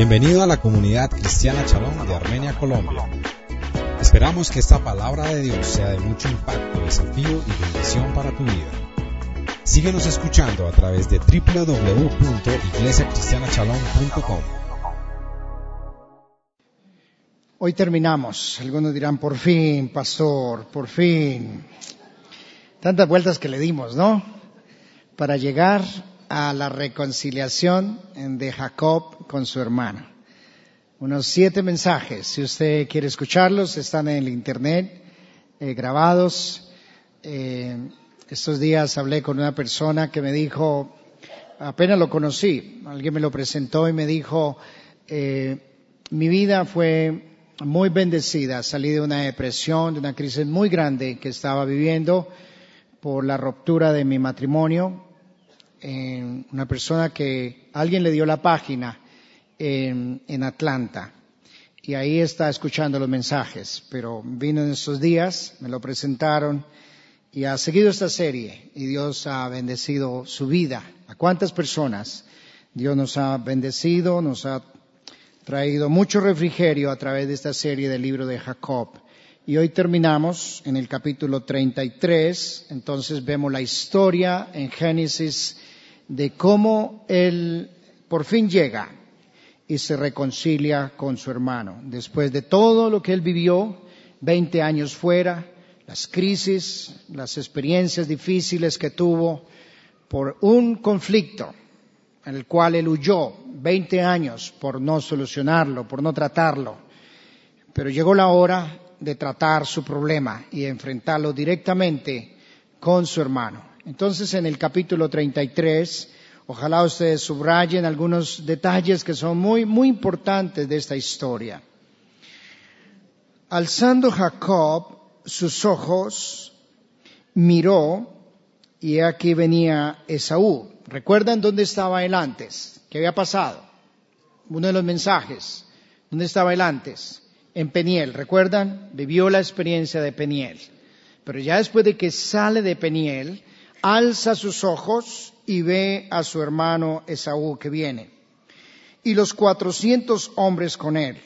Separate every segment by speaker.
Speaker 1: Bienvenido a la comunidad cristiana Chalón de Armenia, Colombia. Esperamos que esta palabra de Dios sea de mucho impacto, desafío y bendición para tu vida. Síguenos escuchando a través de www.iglesiacristianachalón.com.
Speaker 2: Hoy terminamos. Algunos dirán, por fin, pastor, por fin. Tantas vueltas que le dimos, ¿no? Para llegar a la reconciliación de Jacob con su hermana. Unos siete mensajes, si usted quiere escucharlos, están en el internet, eh, grabados. Eh, estos días hablé con una persona que me dijo, apenas lo conocí, alguien me lo presentó y me dijo, eh, mi vida fue muy bendecida, salí de una depresión, de una crisis muy grande que estaba viviendo por la ruptura de mi matrimonio, una persona que alguien le dio la página en, en, Atlanta y ahí está escuchando los mensajes, pero vino en estos días, me lo presentaron y ha seguido esta serie y Dios ha bendecido su vida. ¿A cuántas personas Dios nos ha bendecido, nos ha traído mucho refrigerio a través de esta serie del libro de Jacob? Y hoy terminamos en el capítulo 33, entonces vemos la historia en Génesis de cómo él por fin llega y se reconcilia con su hermano. Después de todo lo que él vivió, 20 años fuera, las crisis, las experiencias difíciles que tuvo por un conflicto en el cual él huyó 20 años por no solucionarlo, por no tratarlo. Pero llegó la hora de tratar su problema y enfrentarlo directamente con su hermano. Entonces en el capítulo 33, ojalá ustedes subrayen algunos detalles que son muy, muy importantes de esta historia. Alzando Jacob sus ojos, miró y aquí venía Esaú. ¿Recuerdan dónde estaba él antes? ¿Qué había pasado? Uno de los mensajes. ¿Dónde estaba él antes? En Peniel. ¿Recuerdan? Vivió la experiencia de Peniel. Pero ya después de que sale de Peniel, alza sus ojos y ve a su hermano Esaú que viene. Y los cuatrocientos hombres con él.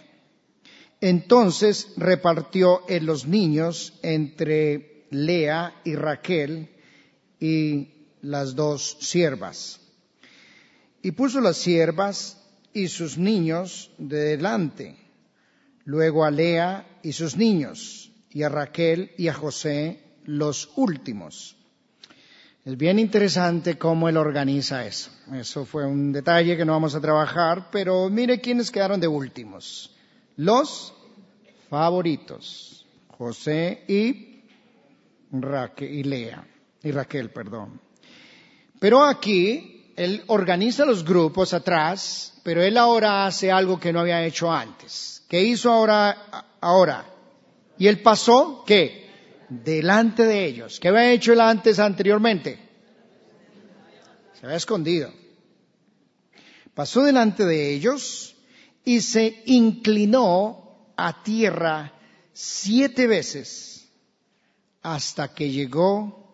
Speaker 2: Entonces repartió en los niños entre Lea y Raquel y las dos siervas. Y puso las siervas y sus niños de delante, luego a Lea y sus niños, y a Raquel y a José los últimos. Es bien interesante cómo él organiza eso. Eso fue un detalle que no vamos a trabajar, pero mire quiénes quedaron de últimos. Los favoritos, José y Raquel, y Lea, y Raquel, perdón. Pero aquí, él organiza los grupos atrás, pero él ahora hace algo que no había hecho antes. ¿Qué hizo ahora? Ahora. Y él pasó, ¿qué? Delante de ellos. ¿Qué había hecho él antes anteriormente? Se había escondido. Pasó delante de ellos y se inclinó a tierra siete veces hasta que llegó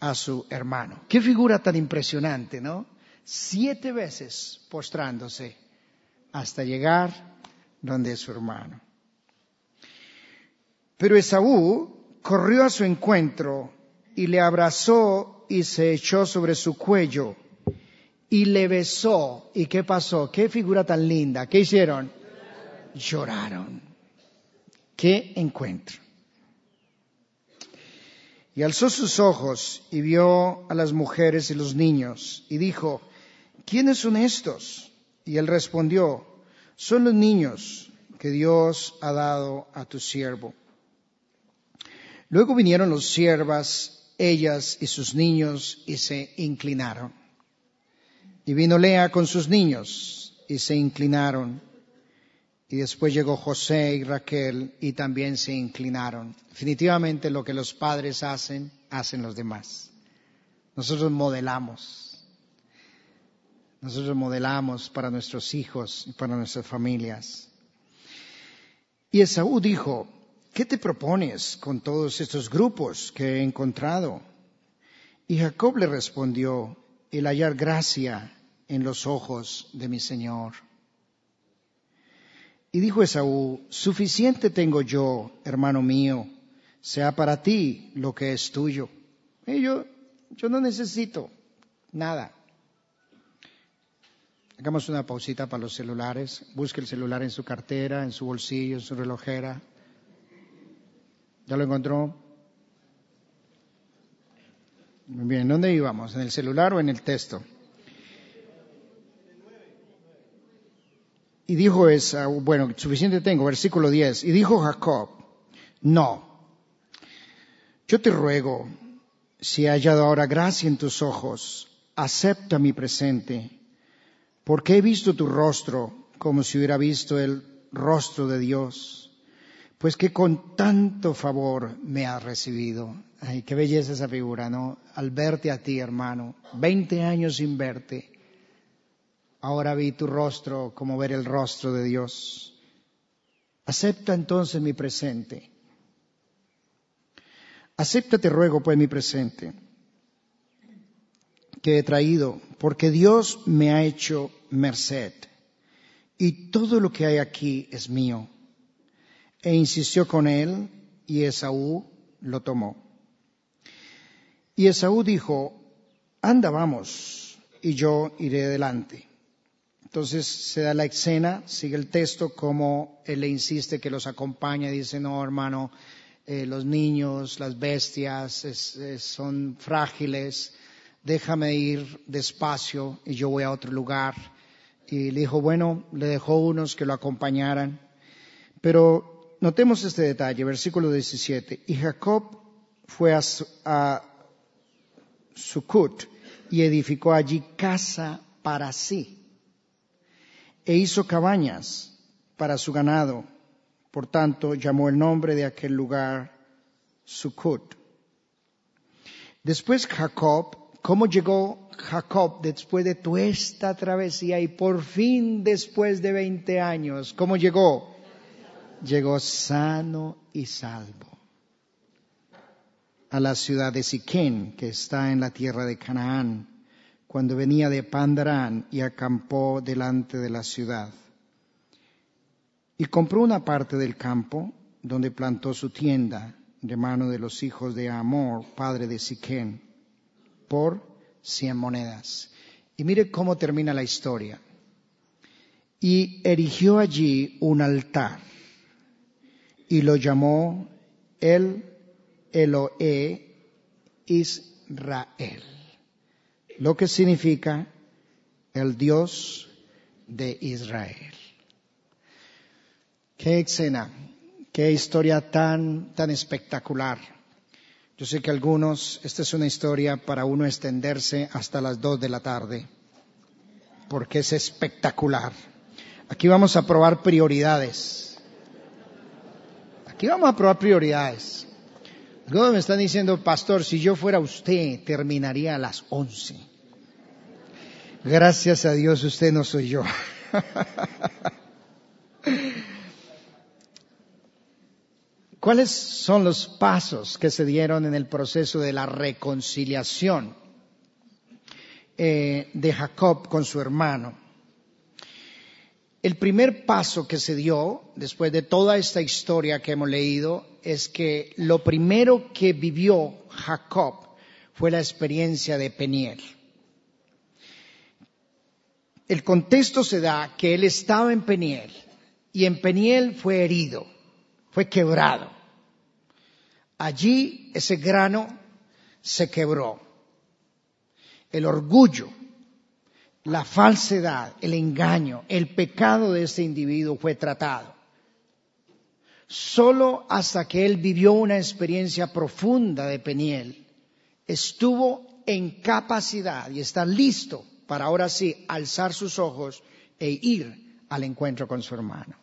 Speaker 2: a su hermano. Qué figura tan impresionante, ¿no? Siete veces postrándose hasta llegar donde su hermano. Pero Esaú corrió a su encuentro y le abrazó y se echó sobre su cuello y le besó. ¿Y qué pasó? ¿Qué figura tan linda? ¿Qué hicieron? Lloraron. ¿Qué encuentro? Y alzó sus ojos y vio a las mujeres y los niños y dijo, ¿quiénes son estos? Y él respondió, son los niños que Dios ha dado a tu siervo. Luego vinieron los siervas, ellas y sus niños, y se inclinaron. Y vino Lea con sus niños, y se inclinaron. Y después llegó José y Raquel, y también se inclinaron. Definitivamente lo que los padres hacen, hacen los demás. Nosotros modelamos. Nosotros modelamos para nuestros hijos y para nuestras familias. Y Esaú dijo, ¿qué te propones con todos estos grupos que he encontrado? Y Jacob le respondió, el hallar gracia en los ojos de mi Señor. Y dijo Esaú, suficiente tengo yo, hermano mío, sea para ti lo que es tuyo. Y yo, yo no necesito nada. Hagamos una pausita para los celulares. Busque el celular en su cartera, en su bolsillo, en su relojera. ¿Ya lo encontró? Muy bien, ¿dónde íbamos? ¿En el celular o en el texto? Y dijo esa, bueno, suficiente tengo, versículo 10. Y dijo Jacob, no, yo te ruego, si he hallado ahora gracia en tus ojos, acepta mi presente porque he visto tu rostro como si hubiera visto el rostro de Dios, pues que con tanto favor me has recibido. Ay, qué belleza esa figura, ¿no? Al verte a ti, hermano, veinte años sin verte, ahora vi tu rostro como ver el rostro de Dios. Acepta entonces mi presente. Acéptate, ruego, pues, mi presente que he traído, porque Dios me ha hecho merced, y todo lo que hay aquí es mío. E insistió con él, y Esaú lo tomó. Y Esaú dijo, anda, vamos, y yo iré adelante. Entonces se da la escena, sigue el texto, como él le insiste que los acompañe, dice, no, hermano, eh, los niños, las bestias son frágiles, déjame ir despacio y yo voy a otro lugar. Y le dijo, bueno, le dejó unos que lo acompañaran. Pero notemos este detalle, versículo 17. Y Jacob fue a, a y edificó allí casa para sí. E hizo cabañas para su ganado. Por tanto, llamó el nombre de aquel lugar Sukkot. Después Jacob ¿Cómo llegó Jacob después de toda esta travesía y por fin después de 20 años? ¿Cómo llegó? Llegó sano y salvo a la ciudad de Siquén, que está en la tierra de Canaán, cuando venía de Pandarán y acampó delante de la ciudad. Y compró una parte del campo donde plantó su tienda de mano de los hijos de Amor, padre de Siquén por cien monedas. Y mire cómo termina la historia. Y erigió allí un altar y lo llamó el Eloé Israel, lo que significa el Dios de Israel. Qué escena, qué historia tan, tan espectacular yo sé que algunos, esta es una historia para uno extenderse hasta las dos de la tarde, porque es espectacular. Aquí vamos a probar prioridades. Aquí vamos a probar prioridades. Algunos me están diciendo, pastor, si yo fuera usted, terminaría a las once. Gracias a Dios usted no soy yo. ¿Cuáles son los pasos que se dieron en el proceso de la reconciliación eh, de Jacob con su hermano? El primer paso que se dio, después de toda esta historia que hemos leído, es que lo primero que vivió Jacob fue la experiencia de Peniel. El contexto se da que él estaba en Peniel y en Peniel fue herido, fue quebrado. Allí ese grano se quebró. El orgullo, la falsedad, el engaño, el pecado de ese individuo fue tratado. Solo hasta que él vivió una experiencia profunda de Peniel, estuvo en capacidad y está listo para ahora sí alzar sus ojos e ir al encuentro con su hermano.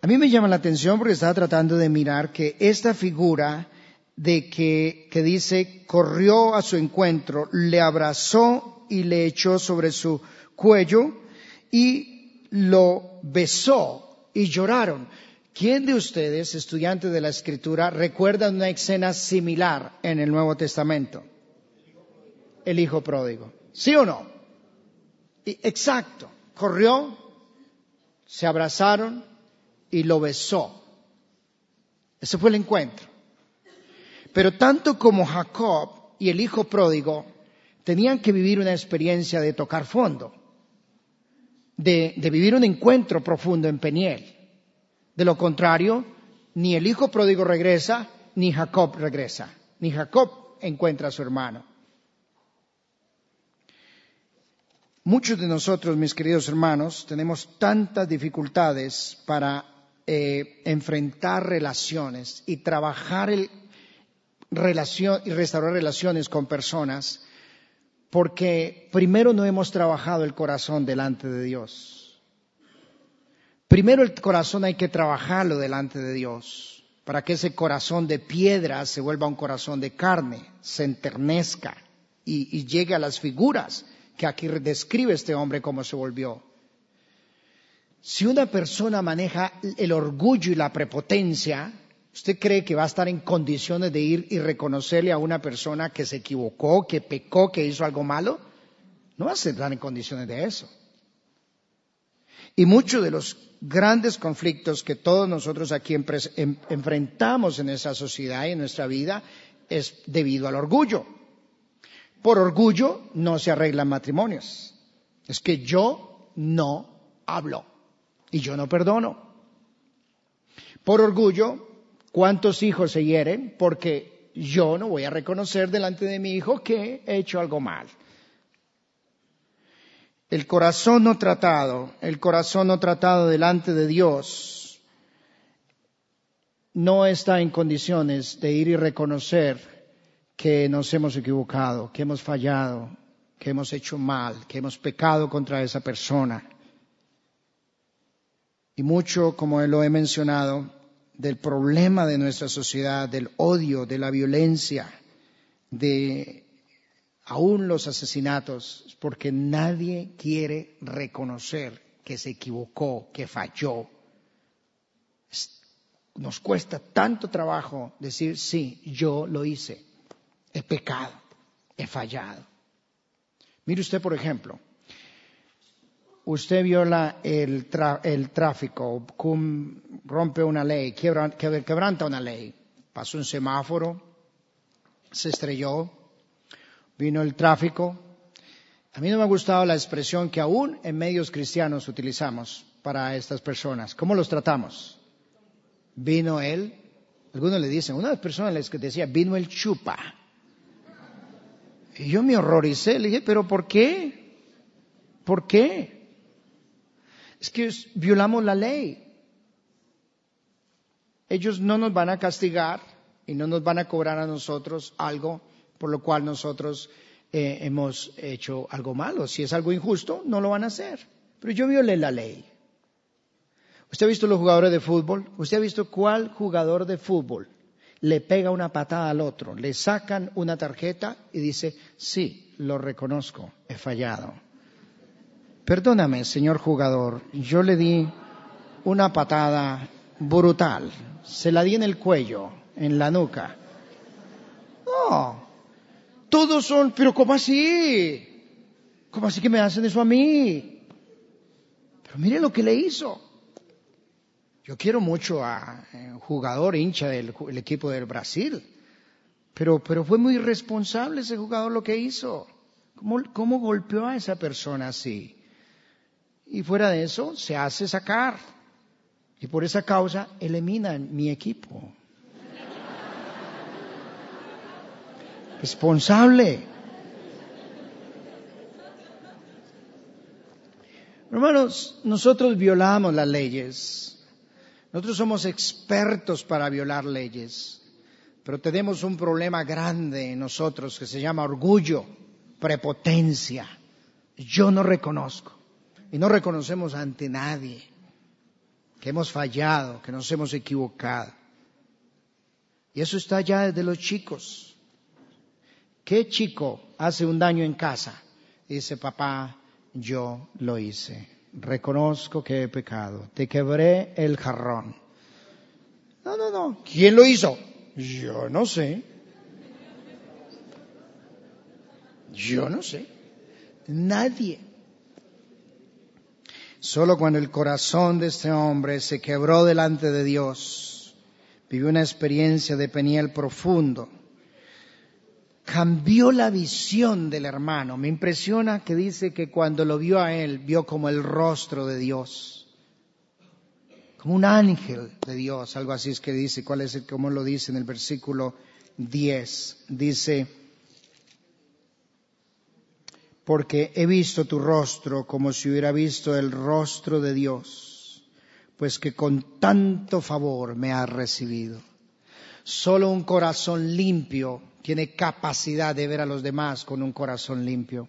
Speaker 2: A mí me llama la atención porque estaba tratando de mirar que esta figura de que, que dice corrió a su encuentro, le abrazó y le echó sobre su cuello y lo besó y lloraron. ¿Quién de ustedes, estudiantes de la escritura, recuerda una escena similar en el Nuevo Testamento? El hijo pródigo. ¿Sí o no? exacto. Corrió, se abrazaron y lo besó. Ese fue el encuentro. Pero tanto como Jacob y el hijo pródigo tenían que vivir una experiencia de tocar fondo, de, vivir un encuentro profundo en Peniel. De lo contrario, ni el hijo pródigo regresa, ni Jacob regresa, ni Jacob encuentra a su hermano. Muchos de nosotros, mis queridos hermanos, tenemos tantas dificultades para eh, enfrentar relaciones y trabajar el, relación, y restaurar relaciones con personas porque primero no hemos trabajado el corazón delante de Dios. Primero el corazón hay que trabajarlo delante de Dios para que ese corazón de piedra se vuelva un corazón de carne, se enternezca y, y llegue a las figuras que aquí describe este hombre cómo se volvió. Si una persona maneja el orgullo y la prepotencia, ¿usted cree que va a estar en condiciones de ir y reconocerle a una persona que se equivocó, que pecó, que hizo algo malo? No va a estar en condiciones de eso. Y muchos de los grandes conflictos que todos nosotros aquí enfrentamos en esa sociedad y en nuestra vida es debido al orgullo. Por orgullo no se arreglan matrimonios. Es que yo no hablo y yo no perdono. Por orgullo, ¿cuántos hijos se hieren? Porque yo no voy a reconocer delante de mi hijo que he hecho algo mal. El corazón no tratado, el corazón no tratado delante de Dios, no está en condiciones de ir y reconocer que nos hemos equivocado, que hemos fallado, que hemos hecho mal, que hemos pecado contra esa persona. Y mucho, como lo he mencionado, del problema de nuestra sociedad, del odio, de la violencia, de aún los asesinatos, porque nadie quiere reconocer que se equivocó, que falló. Nos cuesta tanto trabajo decir, sí, yo lo hice, he pecado, he fallado. Mire usted, por ejemplo, usted viola el, tráfico, rompe una ley, quebranta una ley, pasó un semáforo, se estrelló, vino el tráfico. A mí no me ha gustado la expresión que aún en medios cristianos utilizamos para estas personas. ¿Cómo los tratamos? Vino él, algunos le dicen, una de las personas les decía, vino el chupa. Y yo me horroricé, le dije, pero ¿por qué? ¿Por qué? es que violamos la ley. Ellos no nos van a castigar y no nos van a cobrar a nosotros algo por lo cual nosotros eh, hemos hecho algo malo. Si es algo injusto, no lo van a hacer. Pero yo violé la ley. ¿Usted ha visto los jugadores de fútbol? ¿Usted ha visto cuál jugador de fútbol le pega una patada al otro? Le sacan una tarjeta y dice, sí, lo reconozco, he fallado. Perdóname, señor jugador, yo le di una patada brutal. Se la di en el cuello, en la nuca. No. Todos son, pero ¿cómo así? ¿Cómo así que me hacen eso a mí? Pero mire lo que le hizo. Yo quiero mucho a un jugador hincha del equipo del Brasil, pero, pero fue muy irresponsable ese jugador lo que hizo. ¿Cómo, ¿Cómo golpeó a esa persona así? Y fuera de eso, se hace sacar. Y por esa causa eliminan mi equipo. Responsable. Hermanos, nosotros violamos las leyes. Nosotros somos expertos para violar leyes. Pero tenemos un problema grande en nosotros que se llama orgullo, prepotencia. Yo no reconozco y no reconocemos ante nadie que hemos fallado, que nos hemos equivocado. Y eso está ya desde los chicos. ¿Qué chico hace un daño en casa? dice, papá, yo lo hice. Reconozco que he pecado. Te quebré el jarrón. No, no, no. ¿Quién lo hizo? Yo no sé. Yo no sé. Nadie. Solo cuando el corazón de este hombre se quebró delante de Dios, vivió una experiencia de Peniel profundo. Cambió la visión del hermano. Me impresiona que dice que cuando lo vio a él, vio como el rostro de Dios. Como un ángel de Dios, algo así es que dice. ¿Cuál es el, cómo lo dice en el versículo 10? Dice, porque he visto tu rostro como si hubiera visto el rostro de Dios, pues que con tanto favor me has recibido. Solo un corazón limpio tiene capacidad de ver a los demás con un corazón limpio.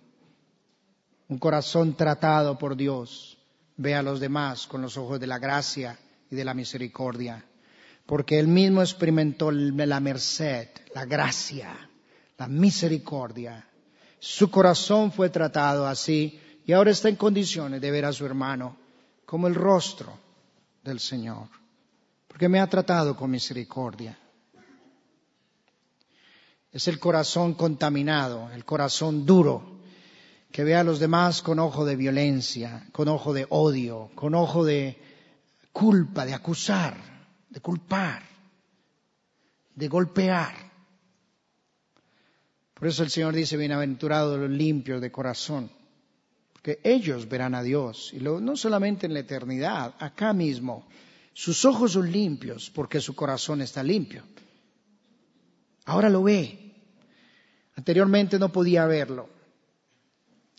Speaker 2: Un corazón tratado por Dios ve a los demás con los ojos de la gracia y de la misericordia, porque él mismo experimentó la merced, la gracia, la misericordia su corazón fue tratado así y ahora está en condiciones de ver a su hermano como el rostro del Señor, porque me ha tratado con misericordia. Es el corazón contaminado, el corazón duro, que ve a los demás con ojo de violencia, con ojo de odio, con ojo de culpa, de acusar, de culpar, de golpear. Por eso el Señor dice, bienaventurados los limpios de corazón, porque ellos verán a Dios, y no solamente en la eternidad, acá mismo. Sus ojos son limpios porque su corazón está limpio. Ahora lo ve. Anteriormente no podía verlo.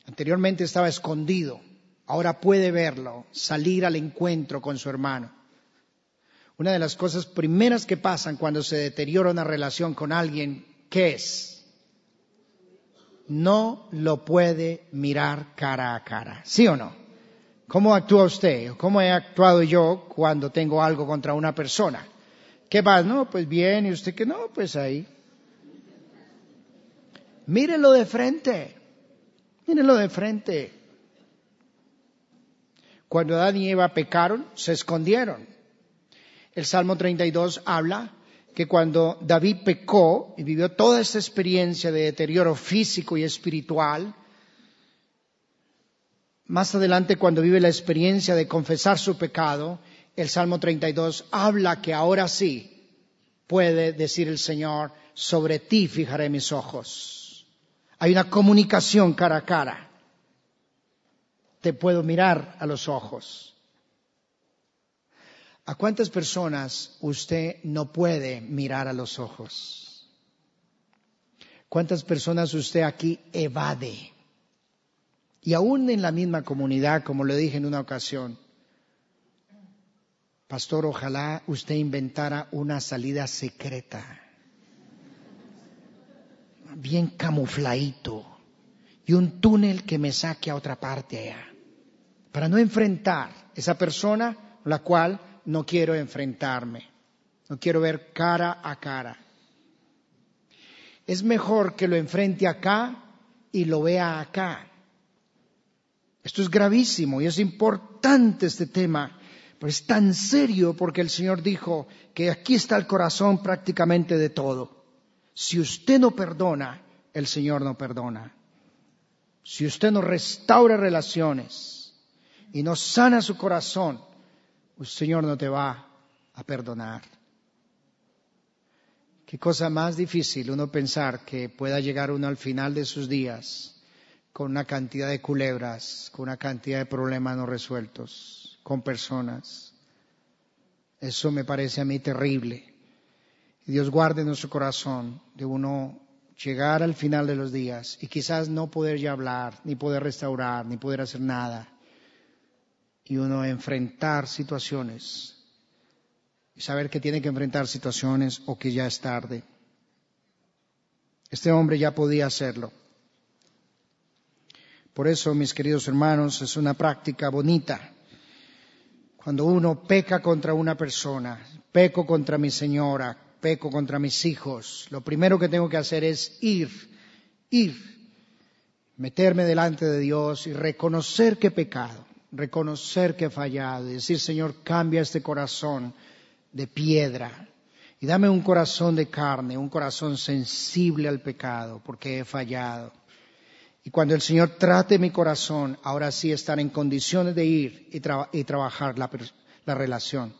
Speaker 2: Anteriormente estaba escondido. Ahora puede verlo, salir al encuentro con su hermano. Una de las cosas primeras que pasan cuando se deteriora una relación con alguien, ¿qué es? No lo puede mirar cara a cara. ¿Sí o no? ¿Cómo actúa usted? ¿Cómo he actuado yo cuando tengo algo contra una persona? ¿Qué va? No, pues bien, y usted que no, pues ahí. Mírenlo de frente. Mírenlo de frente. Cuando Adán y Eva pecaron, se escondieron. El Salmo 32 habla que cuando David pecó y vivió toda esa experiencia de deterioro físico y espiritual, más adelante cuando vive la experiencia de confesar su pecado, el Salmo 32 habla que ahora sí puede decir el Señor, sobre ti fijaré mis ojos. Hay una comunicación cara a cara. Te puedo mirar a los ojos. ¿A cuántas personas usted no puede mirar a los ojos? ¿Cuántas personas usted aquí evade? Y aún en la misma comunidad, como le dije en una ocasión, pastor, ojalá usted inventara una salida secreta, bien camufladito, y un túnel que me saque a otra parte allá, para no enfrentar esa persona la cual no quiero enfrentarme, no quiero ver cara a cara. Es mejor que lo enfrente acá y lo vea acá. Esto es gravísimo y es importante este tema, pero es tan serio porque el Señor dijo que aquí está el corazón prácticamente de todo. Si usted no perdona, el Señor no perdona. Si usted no restaura relaciones y no sana su corazón, el Señor no te va a perdonar. Qué cosa más difícil uno pensar que pueda llegar uno al final de sus días con una cantidad de culebras, con una cantidad de problemas no resueltos, con personas. Eso me parece a mí terrible. Dios guarde nuestro corazón de uno llegar al final de los días y quizás no poder ya hablar, ni poder restaurar, ni poder hacer nada y uno enfrentar situaciones y saber que tiene que enfrentar situaciones o que ya es tarde. Este hombre ya podía hacerlo. Por eso, mis queridos hermanos, es una práctica bonita. Cuando uno peca contra una persona, peco contra mi señora, peco contra mis hijos, lo primero que tengo que hacer es ir, ir, meterme delante de Dios y reconocer que he pecado reconocer que he fallado decir, Señor, cambia este corazón de piedra y dame un corazón de carne, un corazón sensible al pecado, porque he fallado. Y cuando el Señor trate mi corazón, ahora sí estar en condiciones de ir y, trabajar la, la relación.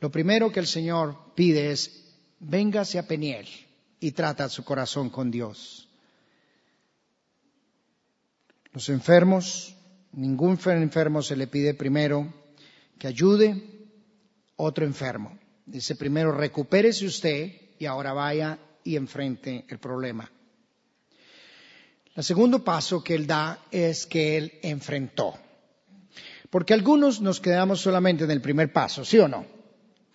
Speaker 2: Lo primero que el Señor pide es, véngase a Peniel y trata su corazón con Dios. Los enfermos, ningún enfermo se le pide primero que ayude otro enfermo. Dice primero, recupérese usted y ahora vaya y enfrente el problema. El segundo paso que él da es que él enfrentó. Porque algunos nos quedamos solamente en el primer paso, ¿sí o no?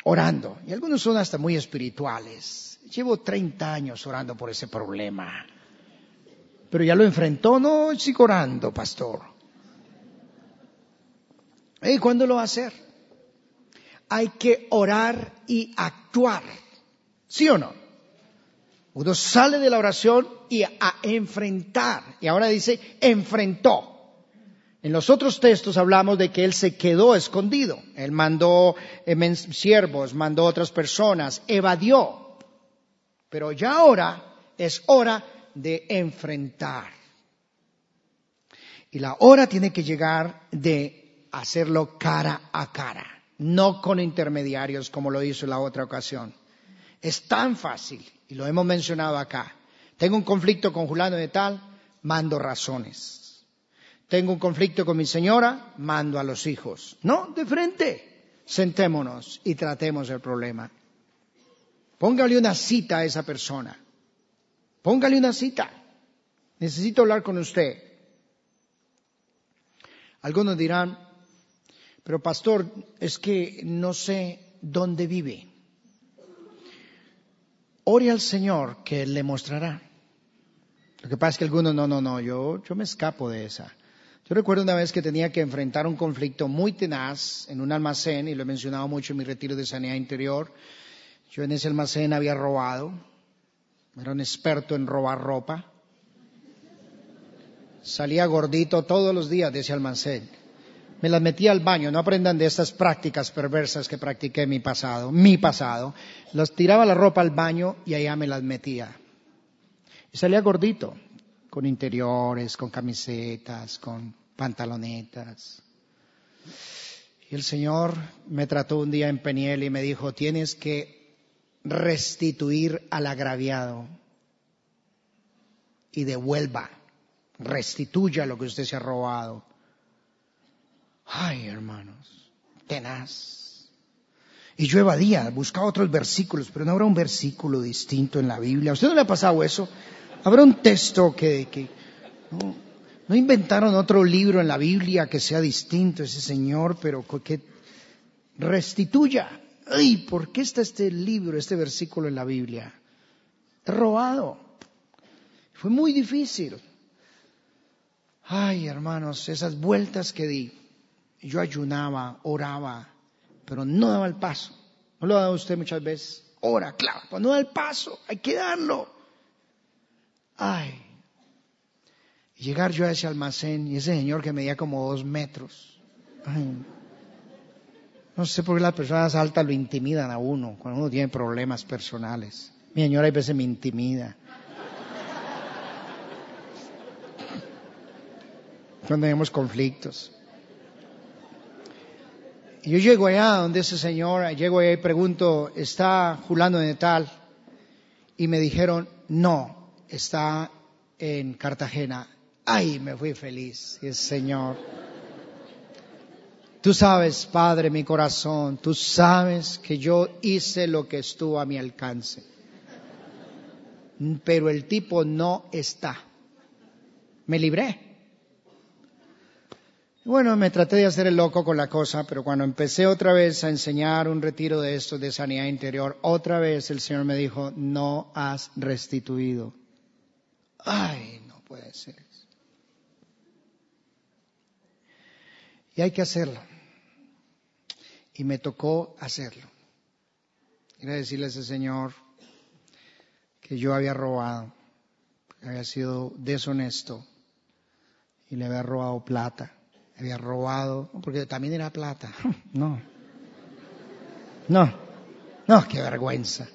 Speaker 2: Orando. Y algunos son hasta muy espirituales. Llevo 30 años orando por ese problema. Pero ya lo enfrentó, no sigo orando, pastor. ¿Y cuándo lo va a hacer? Hay que orar y actuar. ¿Sí o no? Uno sale de la oración y a enfrentar. Y ahora dice, enfrentó. En los otros textos hablamos de que él se quedó escondido. Él mandó eh, siervos, mandó otras personas, evadió. Pero ya ahora es hora de enfrentar. Y la hora tiene que llegar de hacerlo cara a cara, no con intermediarios como lo hizo la otra ocasión. Es tan fácil, y lo hemos mencionado acá. Tengo un conflicto con Julano de tal, mando razones. Tengo un conflicto con mi señora, mando a los hijos. No, de frente. Sentémonos y tratemos el problema. Póngale una cita a esa persona. Póngale una cita. Necesito hablar con usted. Algunos dirán, pero pastor, es que no sé dónde vive. Ore al Señor que le mostrará. Lo que pasa es que algunos, no, no, no, yo, yo me escapo de esa. Yo recuerdo una vez que tenía que enfrentar un conflicto muy tenaz en un almacén, y lo he mencionado mucho en mi retiro de sanidad interior. Yo en ese almacén había robado, era un experto en robar ropa. Salía gordito todos los días de ese almacén. Me las metía al baño, no aprendan de estas prácticas perversas que practiqué en mi pasado, mi pasado. Los tiraba la ropa al baño y allá me las metía. Y salía gordito, con interiores, con camisetas, con pantalonetas. Y el Señor me trató un día en Peniel y me dijo, tienes que restituir al agraviado y devuelva, restituya lo que usted se ha robado. Ay, hermanos, tenaz. Y yo evadía, buscaba otros versículos, pero no habrá un versículo distinto en la Biblia. ¿A usted no le ha pasado eso? Habrá un texto que, que no, no inventaron otro libro en la Biblia que sea distinto ese Señor, pero que restituya ay, ¿por qué está este libro, este versículo en la Biblia? Robado. Fue muy difícil. Ay, hermanos, esas vueltas que di. Yo ayunaba, oraba, pero no daba el paso. ¿No lo ha dado usted muchas veces? Ora, claro, pero no da el paso, hay que darlo. Ay. llegar yo a ese almacén y ese señor que medía como dos metros. No sé por qué las personas altas lo intimidan a uno cuando uno tiene problemas personales. Mi señora a veces me intimida. Cuando tenemos conflictos. Yo llego allá donde ese señor, llego allá y pregunto, ¿está Julano de tal? Y me dijeron, no, está en Cartagena. Ay, me fui feliz, el Señor. Tú sabes, Padre, mi corazón, tú sabes que yo hice lo que estuvo a mi alcance. Pero el tipo no está. Me libré. Bueno, me traté de hacer el loco con la cosa, pero cuando empecé otra vez a enseñar un retiro de esto de sanidad interior, otra vez el Señor me dijo, no has restituido. Ay, no puede ser. Y hay que hacerlo y me tocó hacerlo. Era decirle a ese señor que yo había robado, que había sido deshonesto y le había robado plata, había robado, porque también era plata, no, no, no, qué vergüenza.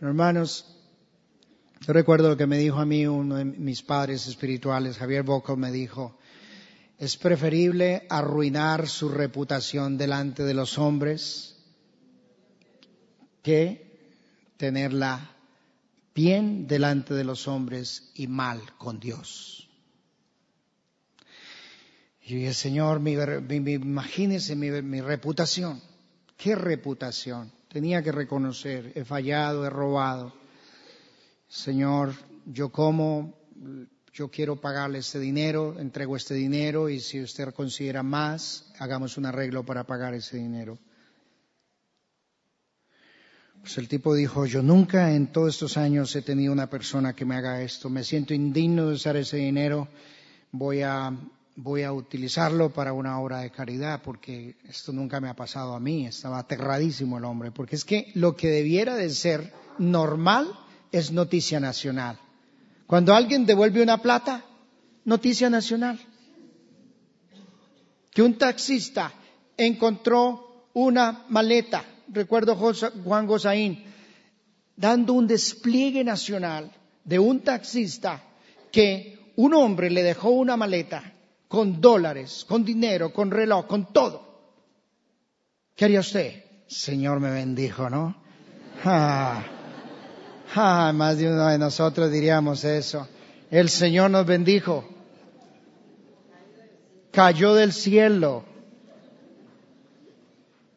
Speaker 2: hermanos, Yo recuerdo lo que me dijo a mí uno de mis padres espirituales, Javier Boco, me dijo, es preferible arruinar su reputación delante de los hombres que tenerla bien delante de los hombres y mal con Dios. Yo dije, Señor, imagínese mi, mi reputación. ¿Qué reputación? Tenía que reconocer, he fallado, he robado. Señor, yo como, yo quiero pagarle este dinero, entrego este dinero y si usted considera más, hagamos un arreglo para pagar ese dinero. Pues el tipo dijo, yo nunca en todos estos años he tenido una persona que me haga esto, me siento indigno de usar ese dinero, voy a, voy a utilizarlo para una obra de caridad, porque esto nunca me ha pasado a mí, estaba aterradísimo el hombre, porque es que lo que debiera de ser normal es noticia nacional. Cuando alguien devuelve una plata, noticia nacional. Que un taxista encontró una maleta recuerdo Juan Gozaín, dando un despliegue nacional de un taxista que un hombre le dejó una maleta con dólares, con dinero, con reloj, con todo. ¿Qué haría usted? Señor me bendijo, ¿no? Ah, ah, más de uno de nosotros diríamos eso. El Señor nos bendijo. Cayó del cielo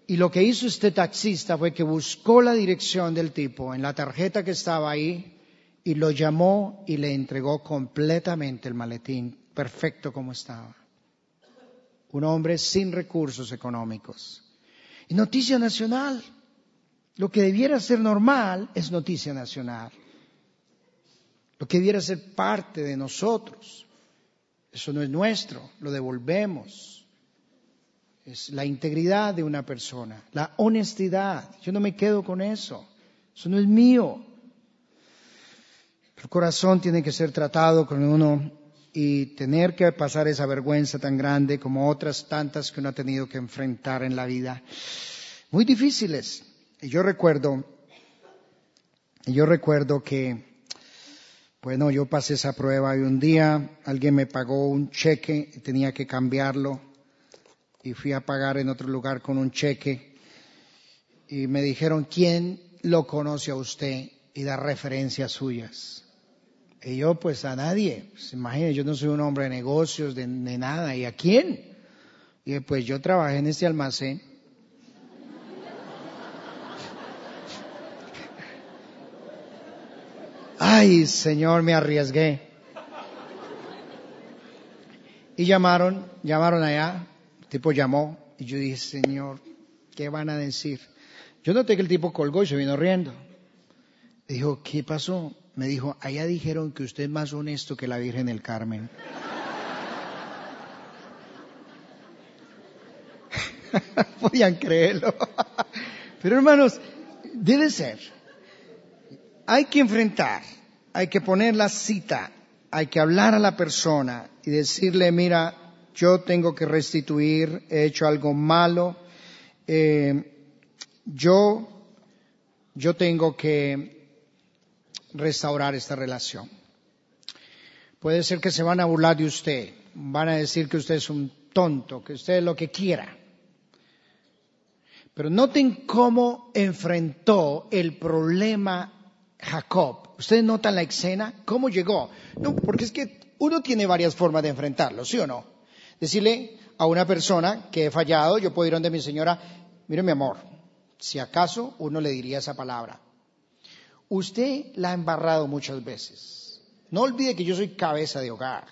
Speaker 2: y lo que hizo este taxista fue que buscó la dirección del tipo en la tarjeta que estaba ahí y lo llamó y le entregó completamente el maletín, perfecto como estaba. Un hombre sin recursos económicos. Y noticia nacional. Lo que debiera ser normal es noticia nacional. Lo que debiera ser parte de nosotros. Eso no es nuestro, lo devolvemos es la integridad de una persona, la honestidad. Yo no me quedo con eso. Eso no es mío. El corazón tiene que ser tratado con uno y tener que pasar esa vergüenza tan grande como otras tantas que uno ha tenido que enfrentar en la vida. Muy difíciles. Y yo recuerdo, yo recuerdo que, bueno, yo pasé esa prueba y un día alguien me pagó un cheque y tenía que cambiarlo y fui a pagar en otro lugar con un cheque y me dijeron, ¿quién lo conoce a usted y da referencias suyas? Y yo, pues a nadie. Pues, imagínese, yo no soy un hombre de negocios, de, de nada. ¿Y a quién? Y pues yo trabajé en este almacén. Ay, Señor, me arriesgué. Y llamaron, llamaron allá, tipo llamó y yo dije, Señor, ¿qué van a decir? Yo noté que el tipo colgó y se vino riendo. dijo, ¿qué pasó? Me dijo, allá dijeron que usted es más honesto que la Virgen del Carmen. Podían creerlo. Pero hermanos, debe ser. Hay que enfrentar, hay que poner la cita, hay que hablar a la persona y decirle, mira, yo tengo que restituir, he hecho algo malo, eh, yo, yo tengo que restaurar esta relación. Puede ser que se van a burlar de usted, van a decir que usted es un tonto, que usted es lo que quiera. Pero noten cómo enfrentó el problema Jacob. ¿Ustedes notan la escena? ¿Cómo llegó? No, porque es que uno tiene varias formas de enfrentarlo, ¿sí o no? Decirle a una persona que he fallado, yo puedo ir donde mi señora, mire mi amor, si acaso uno le diría esa palabra. Usted la ha embarrado muchas veces. No olvide que yo soy cabeza de hogar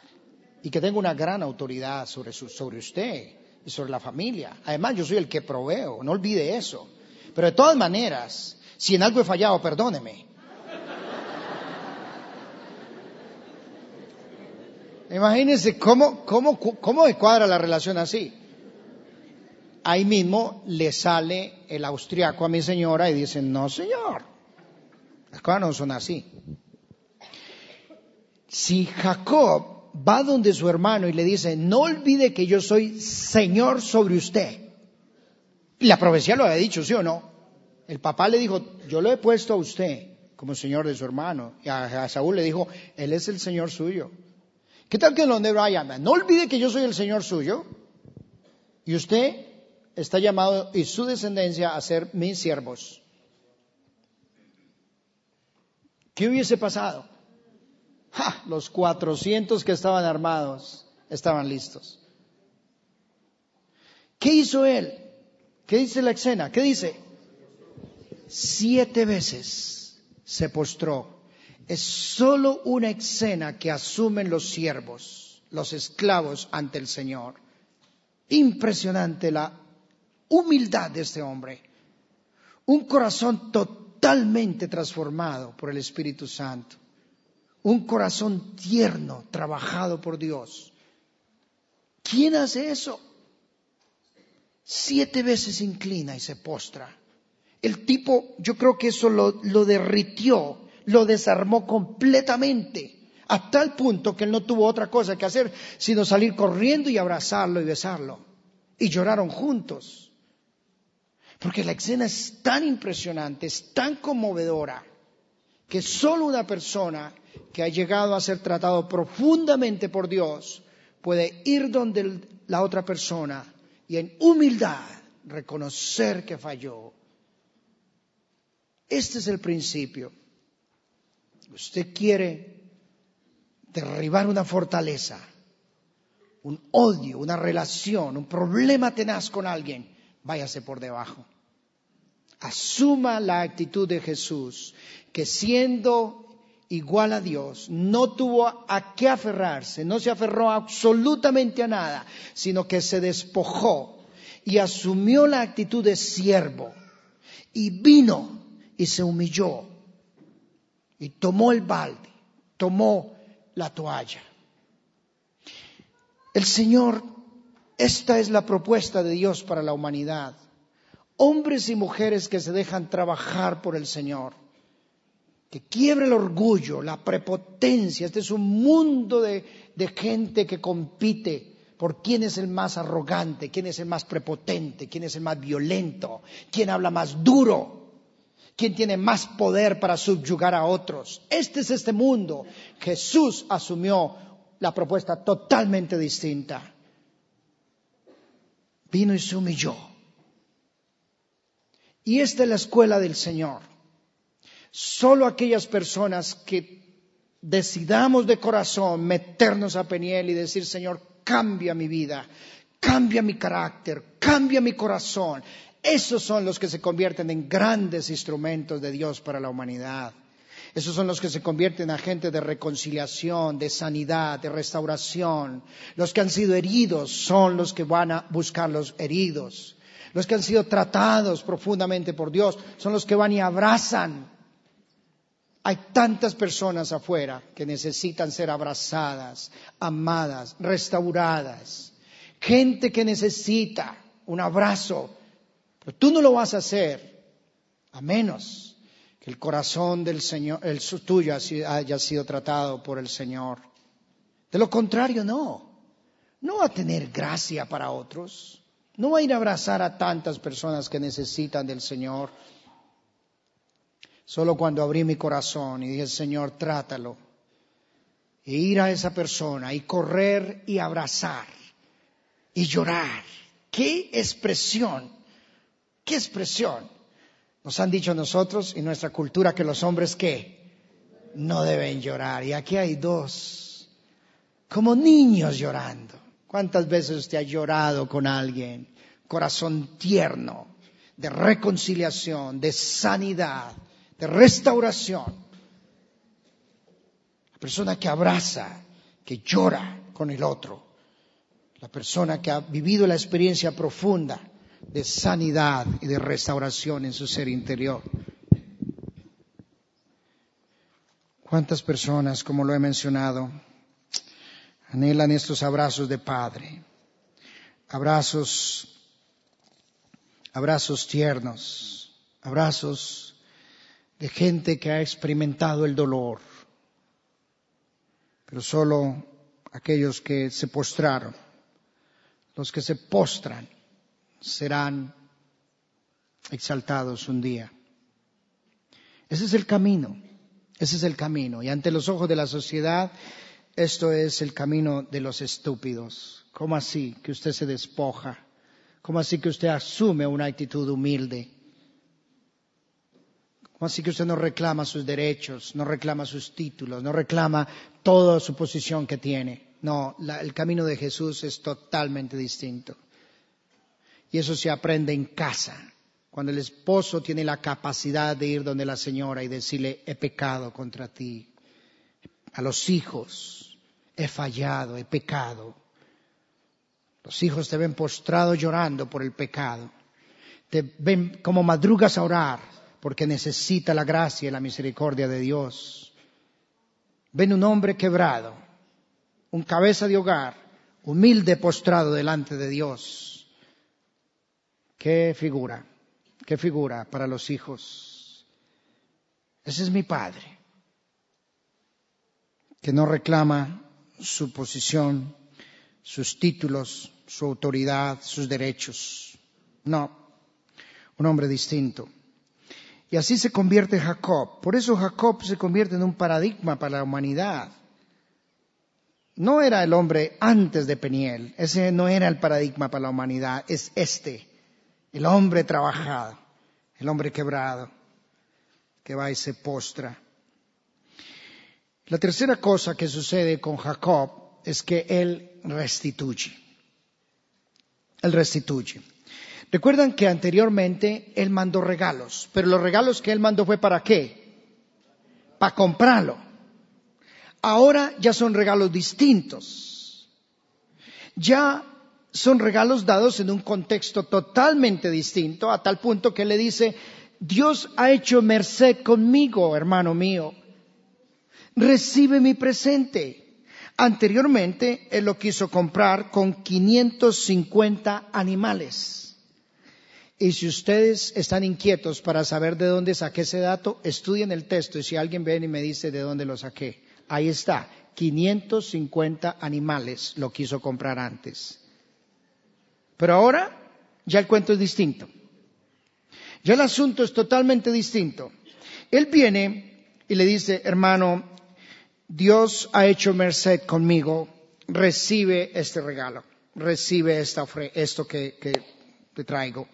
Speaker 2: y que tengo una gran autoridad sobre, sobre usted y sobre la familia. Además, yo soy el que proveo, no olvide eso. Pero de todas maneras, si en algo he fallado, perdóneme. Imagínense cómo, cómo, cómo cuadra la relación así. Ahí mismo le sale el austriaco a mi señora y dice, no señor, las son así. Si Jacob va donde su hermano y le dice, no olvide que yo soy señor sobre usted, la profecía lo había dicho, ¿sí o no? El papá le dijo, yo lo he puesto a usted como señor de su hermano. Y a, Saúl le dijo, él es el señor suyo. ¿Qué tal que donde vaya? No olvide que yo soy el señor suyo. Y usted está llamado y su descendencia a ser mis siervos. ¿Qué hubiese pasado? Los cuatrocientos que estaban armados estaban listos. ¿Qué hizo él? ¿Qué dice la escena? ¿Qué dice? Siete veces se postró. Es solo una escena que asumen los siervos, los esclavos ante el Señor. Impresionante la humildad de este hombre. Un corazón totalmente transformado por el Espíritu Santo. Un corazón tierno, trabajado por Dios. ¿Quién hace eso? Siete veces inclina y se postra. El tipo, yo creo que eso lo, lo derritió, lo desarmó completamente, a tal punto que él no tuvo otra cosa que hacer sino salir corriendo y abrazarlo y besarlo. Y lloraron juntos. Porque la escena es tan impresionante, es tan conmovedora, que solo una persona que ha llegado a ser tratado profundamente por Dios puede ir donde la otra persona y en humildad reconocer que falló. Este es el principio. Usted quiere derribar una fortaleza, un odio, una relación, un problema tenaz con alguien, váyase por debajo. Asuma la actitud de Jesús, que siendo igual a Dios, no tuvo a qué aferrarse, no se aferró absolutamente a nada, sino que se despojó y asumió la actitud de siervo y vino y se humilló y tomó el balde, tomó la toalla. El Señor, esta es la propuesta de Dios para la humanidad. Hombres y mujeres que se dejan trabajar por el Señor que quiebre el orgullo, la prepotencia. Este es un mundo de, gente que compite por quién es el más arrogante, quién es el más prepotente, quién es el más violento, quién habla más duro, quién tiene más poder para subyugar a otros. Este es este mundo. Jesús asumió la propuesta totalmente distinta. Vino y se humilló. Y esta es la escuela del Señor. Solo aquellas personas que decidamos de corazón meternos a Peniel y decir, Señor, cambia mi vida, cambia mi carácter, cambia mi corazón. Esos son los que se convierten en grandes instrumentos de Dios para la humanidad. Esos son los que se convierten en agentes de reconciliación, de sanidad, de restauración. Los que han sido heridos son los que van a buscar los heridos. Los que han sido tratados profundamente por Dios son los que van y abrazan hay tantas personas afuera que necesitan ser abrazadas, amadas, restauradas. Gente que necesita un abrazo. Pero tú no lo vas a hacer a menos que el corazón del Señor, el tuyo haya sido tratado por el Señor. De lo contrario, no. No va a tener gracia para otros. No va a ir a abrazar a tantas personas que necesitan del Señor. Solo cuando abrí mi corazón y dije, Señor, trátalo. E ir a esa persona y correr y abrazar y llorar. ¡Qué expresión! ¡Qué expresión! Nos han dicho nosotros y nuestra cultura que los hombres qué? No deben llorar. Y aquí hay dos, como niños llorando. ¿Cuántas veces usted ha llorado con alguien? Corazón tierno, de reconciliación, de sanidad, de restauración. La persona que abraza, que llora con el otro. La persona que ha vivido la experiencia profunda de sanidad y de restauración en su ser interior. ¿Cuántas personas, como lo he mencionado, anhelan estos abrazos de Padre? Abrazos, abrazos tiernos, abrazos de gente que ha experimentado el dolor, pero solo aquellos que se postraron, los que se postran, serán exaltados un día. Ese es el camino. Ese es el camino. Y ante los ojos de la sociedad, esto es el camino de los estúpidos. ¿Cómo así que usted se despoja? ¿Cómo así que usted asume una actitud humilde? ¿Cómo así que usted no reclama sus derechos, no reclama sus títulos, no reclama toda su posición que tiene? No, el camino de Jesús es totalmente distinto. Y eso se aprende en casa, cuando el esposo tiene la capacidad de ir donde la señora y decirle, he pecado contra ti. A los hijos, he fallado, he pecado. Los hijos te ven postrado llorando por el pecado. Te ven como madrugas a orar porque necesita la gracia y la misericordia de Dios. Ven un hombre quebrado, un cabeza de hogar, humilde postrado delante de Dios. Qué figura, qué figura para los hijos. Ese es mi padre, que no reclama su posición, sus títulos, su autoridad, sus derechos. No, un hombre distinto. Y así se convierte Jacob. Por eso Jacob se convierte en un paradigma para la humanidad. No era el hombre antes de Peniel, ese no era el paradigma para la humanidad, es este, el hombre trabajado, el hombre quebrado, que va y se postra. La tercera cosa que sucede con Jacob es que él restituye. Él restituye. Recuerdan que anteriormente él mandó regalos, pero los regalos que él mandó fue para qué? Para comprarlo. Ahora ya son regalos distintos. Ya son regalos dados en un contexto totalmente distinto, a tal punto que le dice, Dios ha hecho merced conmigo, hermano mío. Recibe mi presente. Anteriormente, él lo quiso comprar con 550 animales. Y si ustedes están inquietos para saber de dónde saqué ese dato, estudien el texto y si alguien viene y me dice de dónde lo saqué. Ahí está, 550 animales lo quiso comprar antes. Pero ahora ya el cuento es distinto. Ya el asunto es totalmente distinto. Él viene y le dice, hermano, Dios ha hecho merced conmigo, recibe este regalo, recibe esta, esto que, que te traigo.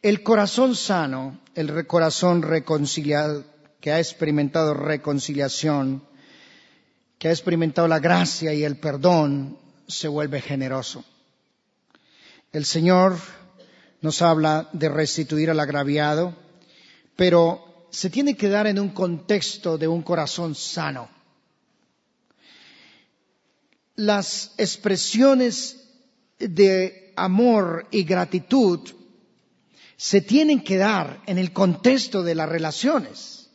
Speaker 2: El corazón sano, el corazón reconciliado, que ha experimentado reconciliación, que ha experimentado la gracia y el perdón, se vuelve generoso. El Señor nos habla de restituir al agraviado, pero se tiene que dar en un contexto de un corazón sano. Las expresiones de amor y gratitud se tienen que dar en el contexto de las relaciones.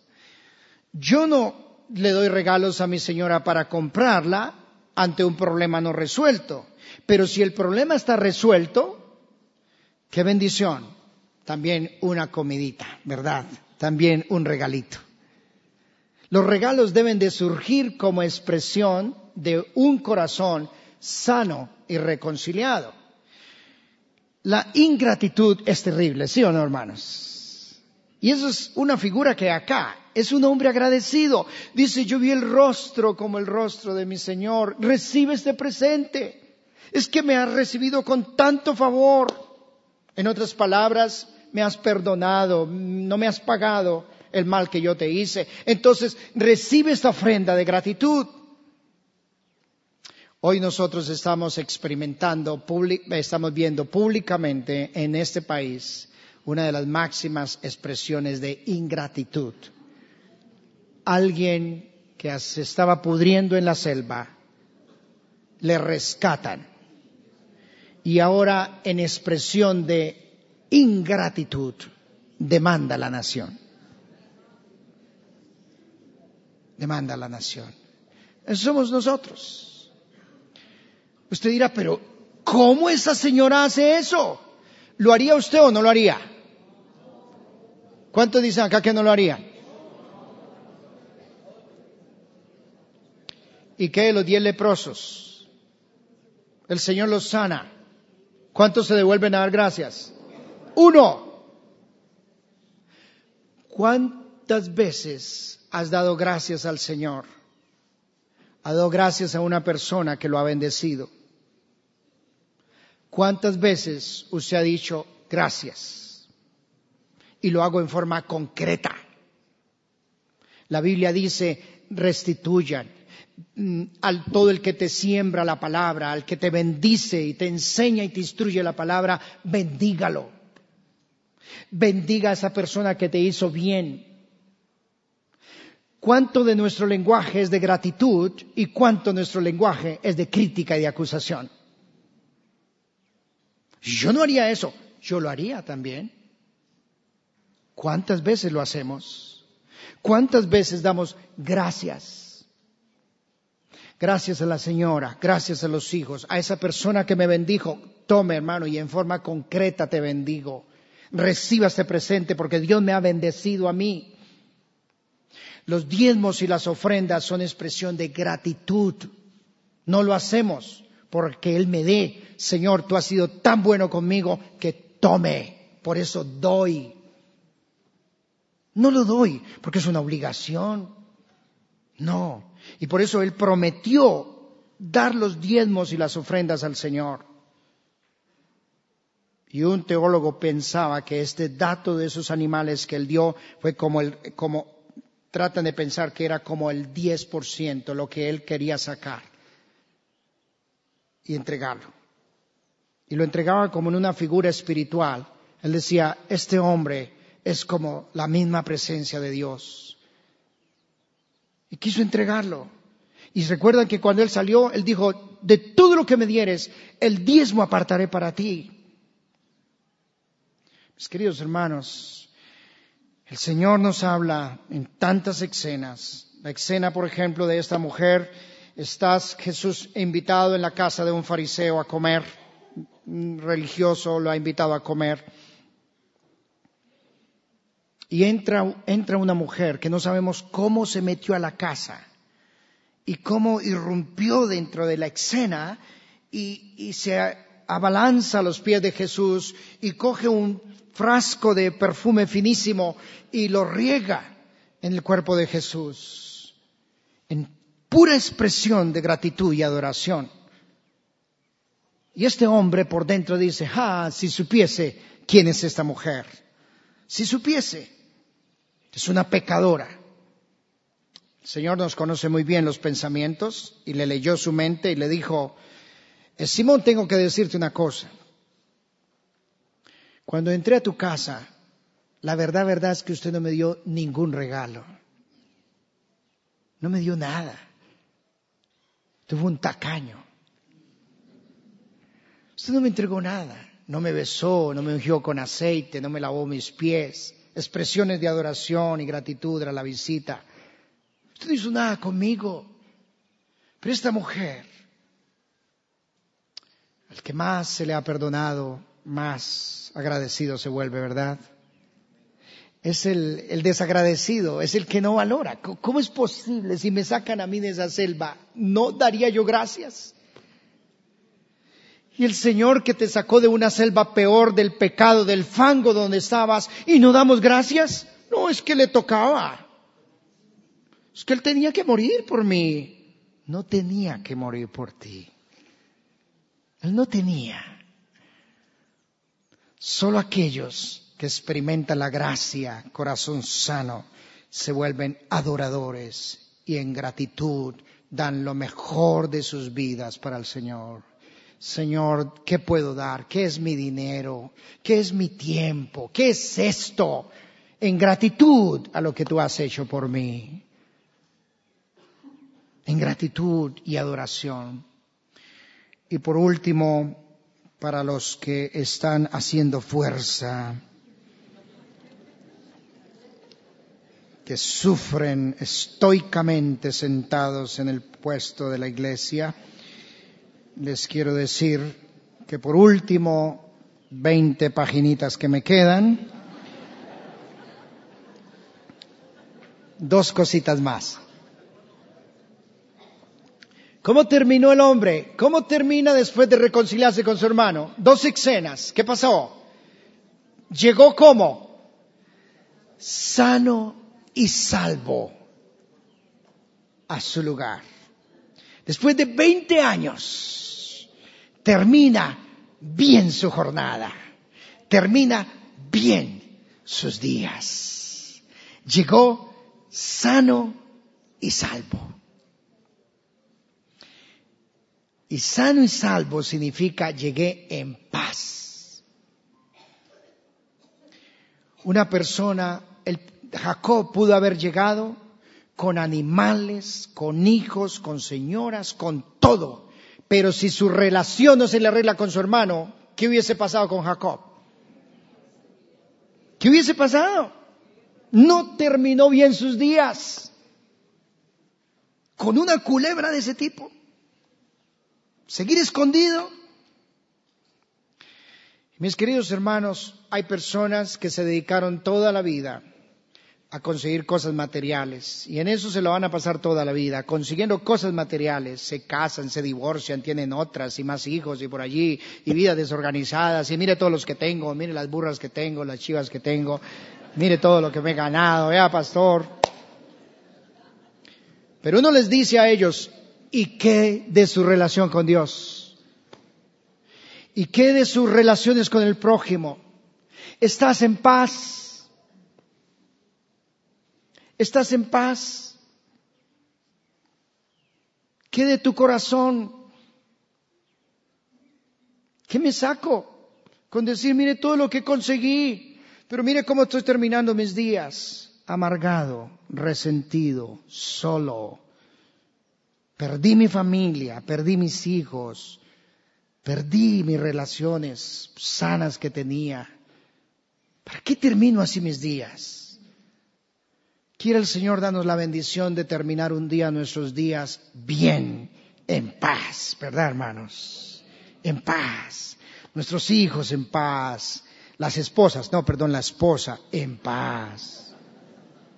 Speaker 2: Yo no le doy regalos a mi señora para comprarla ante un problema no resuelto, pero si el problema está resuelto, qué bendición, también una comidita, ¿verdad? También un regalito. Los regalos deben de surgir como expresión de un corazón sano y reconciliado. La ingratitud es terrible, ¿sí o no, hermanos? Y eso es una figura que acá es un hombre agradecido. Dice, yo vi el rostro como el rostro de mi Señor. Recibe este presente. Es que me has recibido con tanto favor. En otras palabras, me has perdonado, no me has pagado el mal que yo te hice. Entonces, recibe esta ofrenda de gratitud. Hoy nosotros estamos experimentando, estamos viendo públicamente en este país una de las máximas expresiones de ingratitud. Alguien que se estaba pudriendo en la selva, le rescatan. Y ahora en expresión de ingratitud demanda la nación. Demanda la nación. Eso somos nosotros. Usted dirá, pero ¿cómo esa señora hace eso? ¿Lo haría usted o no lo haría? ¿Cuántos dicen acá que no lo haría? ¿Y qué? Los diez leprosos. El Señor los sana. ¿Cuántos se devuelven a dar gracias? Uno. ¿Cuántas veces has dado gracias al Señor? Ha dado gracias a una persona que lo ha bendecido. ¿Cuántas veces usted ha dicho gracias? Y lo hago en forma concreta. La Biblia dice, restituyan mm, al todo el que te siembra la palabra, al que te bendice y te enseña y te instruye la palabra, bendígalo. Bendiga a esa persona que te hizo bien. ¿Cuánto de nuestro lenguaje es de gratitud y cuánto nuestro lenguaje es de crítica y de acusación? Yo no haría eso, yo lo haría también. ¿Cuántas veces lo hacemos? ¿Cuántas veces damos gracias? Gracias a la señora, gracias a los hijos, a esa persona que me bendijo. Tome, hermano, y en forma concreta te bendigo. Reciba este presente porque Dios me ha bendecido a mí. Los diezmos y las ofrendas son expresión de gratitud. No lo hacemos porque Él me dé. Señor, tú has sido tan bueno conmigo que tome. Por eso doy. No lo doy porque es una obligación. No. Y por eso Él prometió dar los diezmos y las ofrendas al Señor. Y un teólogo pensaba que este dato de esos animales que él dio fue como el, como, tratan de pensar que era como el 10% lo que él quería sacar y entregarlo. Y lo entregaba como en una figura espiritual. Él decía, este hombre es como la misma presencia de Dios. Y quiso entregarlo. Y recuerdan que cuando él salió, él dijo, de todo lo que me dieres, el diezmo apartaré para ti. Mis queridos hermanos, el Señor nos habla en tantas escenas. La escena, por ejemplo, de esta mujer, estás Jesús invitado en la casa de un fariseo a comer, un religioso lo ha invitado a comer. Y entra, entra una mujer que no sabemos cómo se metió a la casa y cómo irrumpió dentro de la escena y, y se abalanza los pies de Jesús y coge un frasco de perfume finísimo y lo riega en el cuerpo de Jesús, en pura expresión de gratitud y adoración. Y este hombre por dentro dice, ah, si supiese quién es esta mujer, si supiese, es una pecadora. El Señor nos conoce muy bien los pensamientos y le leyó su mente y le dijo, Simón, tengo que decirte una cosa. Cuando entré a tu casa, la verdad, verdad es que usted no me dio ningún regalo. No me dio nada. Tuvo un tacaño. Usted no me entregó nada. No me besó, no me ungió con aceite, no me lavó mis pies. Expresiones de adoración y gratitud a la visita. Usted no hizo nada conmigo. Pero esta mujer, al que más se le ha perdonado, más agradecido se vuelve, ¿verdad? Es el, desagradecido, es el que no valora. ¿Cómo es posible si me sacan a mí de esa selva? ¿No daría yo gracias? Y el Señor que te sacó de una selva peor del pecado, del fango donde estabas, y no damos gracias. No, es que le tocaba. Es que Él tenía que morir por mí. No tenía que morir por ti. No tenía. Solo aquellos que experimentan la gracia, corazón sano, se vuelven adoradores y en gratitud dan lo mejor de sus vidas para el Señor. Señor, ¿qué puedo dar? ¿Qué es mi dinero? ¿Qué es mi tiempo? ¿Qué es esto? En gratitud a lo que tú has hecho por mí. En gratitud y adoración. Y por último, para los que están haciendo fuerza, que sufren estoicamente sentados en el puesto de la iglesia, les quiero decir que por último, 20 paginitas que me quedan, dos cositas más. ¿Cómo terminó el hombre? ¿Cómo termina después de reconciliarse con su hermano? Dos escenas. ¿Qué pasó? Llegó como? Sano y salvo a su lugar. Después de 20 años, termina bien su jornada, termina bien sus días. Llegó sano y salvo. Y sano y salvo significa llegué en paz. Una persona, el, Jacob pudo haber llegado con animales, con hijos, con señoras, con todo. Pero si su relación no se le arregla con su hermano, ¿qué hubiese pasado con Jacob? ¿Qué hubiese pasado? No terminó bien sus días con una culebra de ese tipo. Seguir escondido. Mis queridos hermanos, hay personas que se dedicaron toda la vida a conseguir cosas materiales. Y en eso se lo van a pasar toda la vida, consiguiendo cosas materiales. Se casan, se divorcian, tienen otras y más hijos y por allí, y vidas desorganizadas. Y mire todos los que tengo, mire las burras que tengo, las chivas que tengo, mire todo lo que me he ganado, vea pastor. Pero uno les dice a ellos, ¿y qué de su relación con Dios? ¿Y qué de sus relaciones con el prójimo? ¿Estás en paz? ¿Estás en paz? ¿Qué de tu corazón? ¿Qué me saco? Con decir, mire todo lo que conseguí, pero mire cómo estoy terminando mis días. Amargado, resentido, solo. Perdí mi familia, perdí mis hijos, perdí mis relaciones sanas que tenía. ¿Para qué termino así mis días? Quiere el Señor darnos la bendición de terminar un día nuestros días bien, en paz, ¿verdad, hermanos? En paz. Nuestros hijos en paz. Las esposas, no, perdón, la esposa en paz.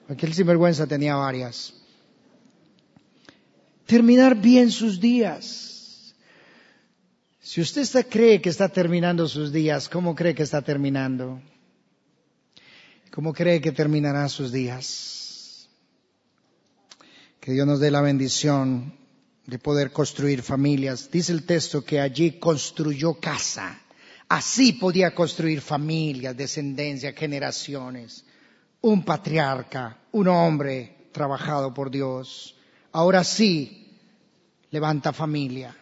Speaker 2: Aquel sinvergüenza tenía varias. Terminar bien sus días. Si usted cree que está terminando sus días, ¿cómo cree que está terminando? ¿Cómo cree que terminará sus días? Que Dios nos dé la bendición de poder construir familias. Dice el texto que allí construyó casa. Así podía construir familias, descendencia, generaciones. Un patriarca, un hombre trabajado por Dios. Ahora sí, levanta familia.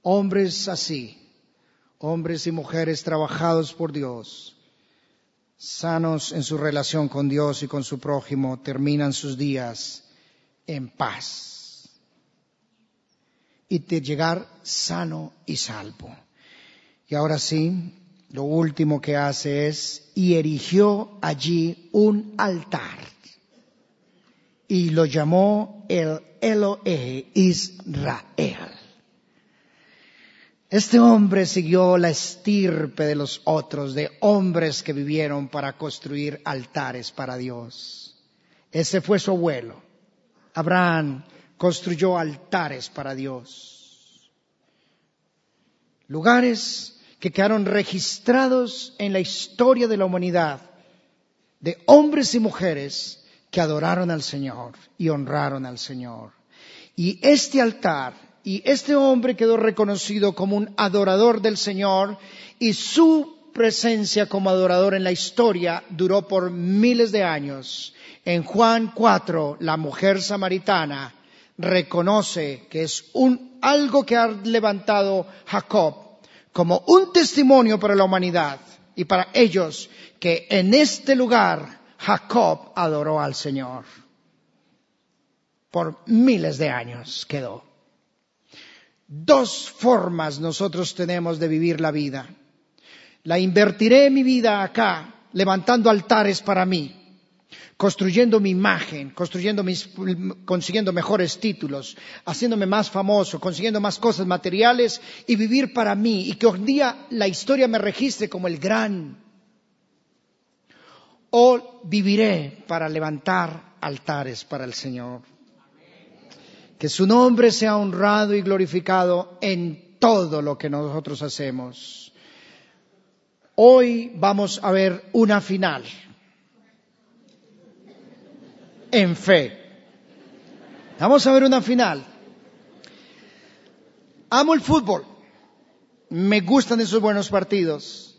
Speaker 2: Hombres así, hombres y mujeres trabajados por Dios, sanos en su relación con Dios y con su prójimo, terminan sus días en paz y de llegar sano y salvo. Y ahora sí, lo último que hace es, y erigió allí un altar y lo llamó el Elohe Israel. Este hombre siguió la estirpe de los otros, de hombres que vivieron para construir altares para Dios. Ese fue su abuelo. Abraham construyó altares para Dios. Lugares que quedaron registrados en la historia de la humanidad de hombres y mujeres que adoraron al Señor y honraron al Señor. Y este altar y este hombre quedó reconocido como un adorador del Señor y su presencia como adorador en la historia duró por miles de años. En Juan 4, la mujer samaritana reconoce que es un, algo que ha levantado Jacob como un testimonio para la humanidad y para ellos que en este lugar Jacob adoró al Señor. Por miles de años quedó. Dos formas nosotros tenemos de vivir la vida. La invertiré mi vida acá, levantando altares para mí, construyendo mi imagen, construyendo mis, consiguiendo mejores títulos, haciéndome más famoso, consiguiendo más cosas materiales y vivir para mí y que un día la historia me registre como el gran. O viviré para levantar altares para el Señor. Que su nombre sea honrado y glorificado en todo lo que nosotros hacemos. Hoy vamos a ver una final. en fe. Vamos a ver una final. Amo el fútbol. Me gustan esos buenos partidos.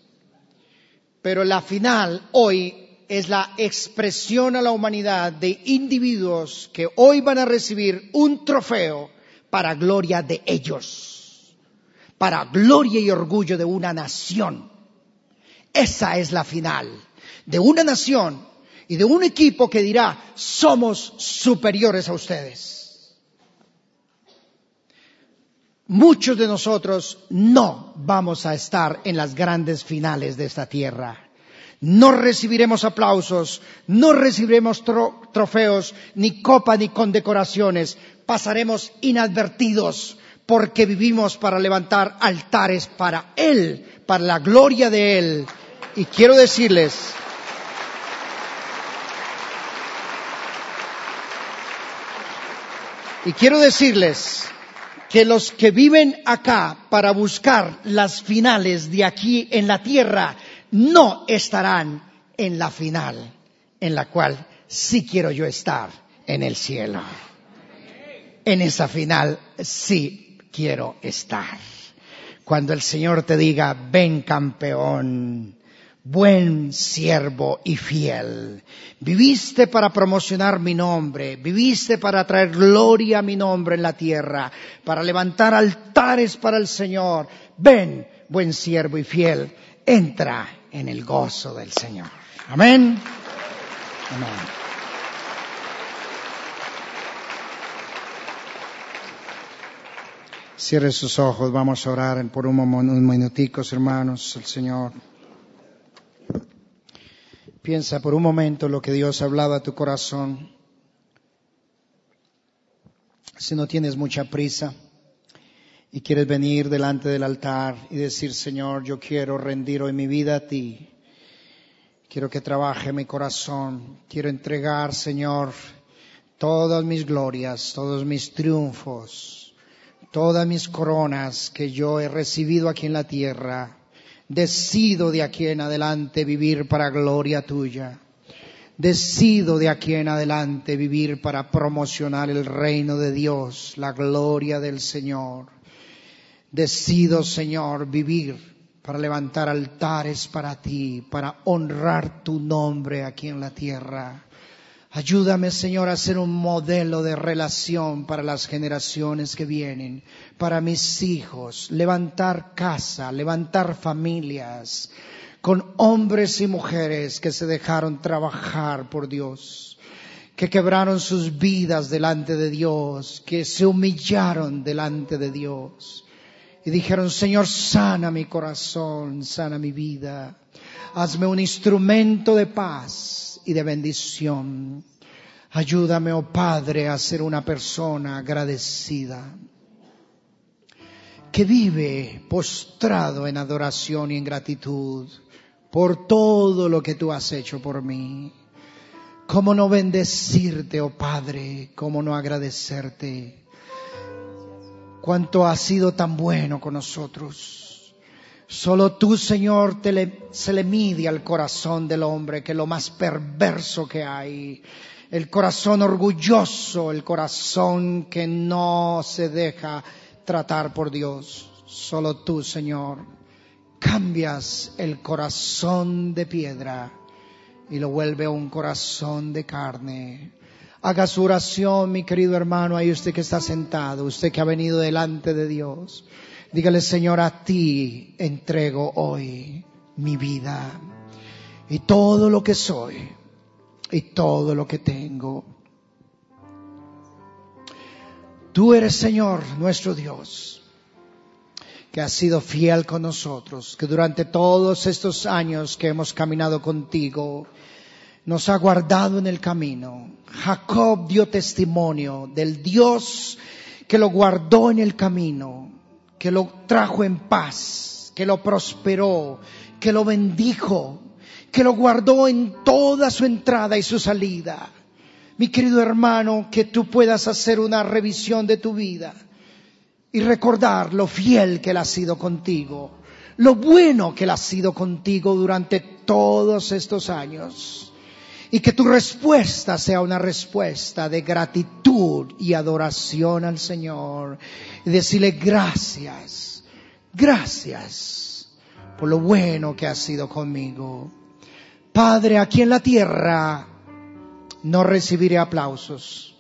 Speaker 2: Pero la final hoy es la expresión a la humanidad de individuos que hoy van a recibir un trofeo para gloria de ellos, para gloria y orgullo de una nación. Esa es la final de una nación y de un equipo que dirá, somos superiores a ustedes. Muchos de nosotros no vamos a estar en las grandes finales de esta tierra. No recibiremos aplausos, no recibiremos trofeos, ni copa, ni condecoraciones. Pasaremos inadvertidos porque vivimos para levantar altares para Él, para la gloria de Él. Y quiero decirles, y quiero decirles que los que viven acá para buscar las finales de aquí en la tierra no estarán en la final, en la cual sí quiero yo estar en el cielo. En esa final sí quiero estar. Cuando el Señor te diga, ven campeón, buen siervo y fiel. Viviste para promocionar mi nombre, viviste para traer gloria a mi nombre en la tierra, para levantar altares para el Señor. Ven, buen siervo y fiel, entra en el gozo del Señor. Amén. Amén. Cierre sus ojos, vamos a orar por un unos minuticos, hermanos, el Señor. Piensa por un momento lo que Dios ha hablado a tu corazón. Si no tienes mucha prisa, y quieres venir delante del altar y decir, Señor, yo quiero rendir hoy mi vida a ti. Quiero que trabaje mi corazón. Quiero entregar, Señor, todas mis glorias, todos mis triunfos, todas mis coronas que yo he recibido aquí en la tierra. Decido de aquí en adelante vivir para gloria tuya. Decido de aquí en adelante vivir para promocionar el reino de Dios, la gloria del Señor. Decido, Señor, vivir para levantar altares para ti, para honrar tu nombre aquí en la tierra. Ayúdame, Señor, a ser un modelo de relación para las generaciones que vienen, para mis hijos, levantar casa, levantar familias, con hombres y mujeres que se dejaron trabajar por Dios, que quebraron sus vidas delante de Dios, que se humillaron delante de Dios y dijeron, Señor, sana mi corazón, sana mi vida, hazme un instrumento de paz y de bendición. Ayúdame, oh Padre, a ser una persona agradecida, que vive postrado en adoración y en gratitud por todo lo que tú has hecho por mí. ¿Cómo no bendecirte, oh Padre? ¿Cómo no agradecerte? Cuánto has sido tan bueno con nosotros. Solo tú, Señor, se le mide al corazón del hombre, que es lo más perverso que hay. El corazón orgulloso, el corazón que no se deja tratar por Dios. Solo tú, Señor, cambias el corazón de piedra y lo vuelve un corazón de carne Haga su oración, mi querido hermano, ahí usted que está sentado, usted que ha venido delante de Dios. Dígale, Señor, a ti entrego hoy mi vida y todo lo que soy y todo lo que tengo. Tú eres, Señor, nuestro Dios, que has sido fiel con nosotros, que durante todos estos años que hemos caminado contigo, nos ha guardado en el camino. Jacob dio testimonio del Dios que lo guardó en el camino, que lo trajo en paz, que lo prosperó, que lo bendijo, que lo guardó en toda su entrada y su salida. Mi querido hermano, que tú puedas hacer una revisión de tu vida y recordar lo fiel que Él ha sido contigo, lo bueno que Él ha sido contigo durante todos estos años y que tu respuesta sea una respuesta de gratitud y adoración al Señor. Y decirle gracias, gracias por lo bueno que has sido conmigo. Padre, aquí en la tierra no recibiré aplausos,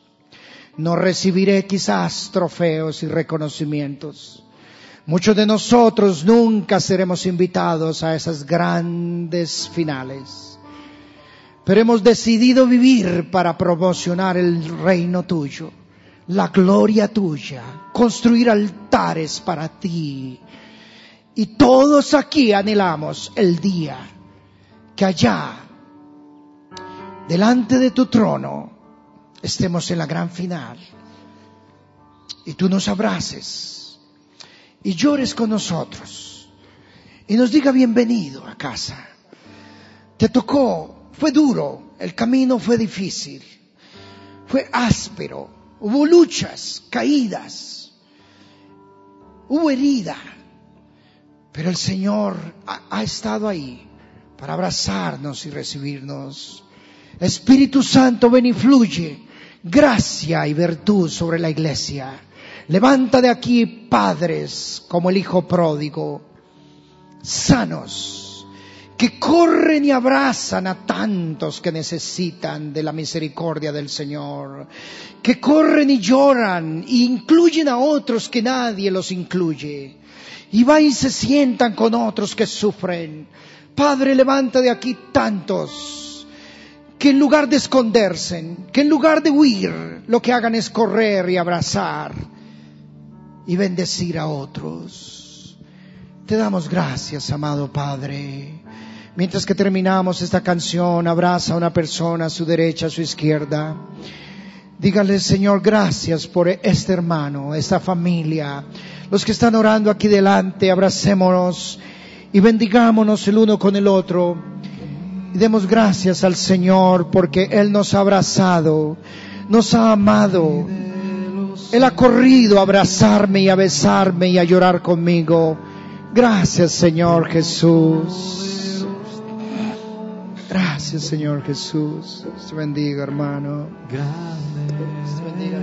Speaker 2: no recibiré quizás trofeos y reconocimientos. Muchos de nosotros nunca seremos invitados a esas grandes finales pero hemos decidido vivir para promocionar el reino tuyo, la gloria tuya, construir altares para ti. Y todos aquí anhelamos el día que allá, delante de tu trono, estemos en la gran final. Y tú nos abraces y llores con nosotros y nos diga bienvenido a casa. Te tocó fue duro, el camino fue difícil, fue áspero, hubo luchas, caídas, hubo herida, pero el Señor ha, estado ahí para abrazarnos y recibirnos. Espíritu Santo, ven y fluye gracia y virtud sobre la iglesia. Levanta de aquí padres como el Hijo pródigo, sanos que corren y abrazan a tantos que necesitan de la misericordia del Señor, que corren y lloran e incluyen a otros que nadie los incluye, y van y se sientan con otros que sufren. Padre, levanta de aquí tantos que en lugar de esconderse, que en lugar de huir, lo que hagan es correr y abrazar y bendecir a otros. Te damos gracias, amado Padre. Mientras que terminamos esta canción, abraza a una persona a su derecha, a su izquierda. Dígale, Señor, gracias por este hermano, esta familia. Los que están orando aquí delante, abracémonos y bendigámonos el uno con el otro. Y demos gracias al Señor porque Él nos ha abrazado, nos ha amado. Él ha corrido a abrazarme y a besarme y a llorar conmigo. Gracias, Señor Jesús. Gracias, Señor Jesús. Te bendiga, hermano. Te bendiga.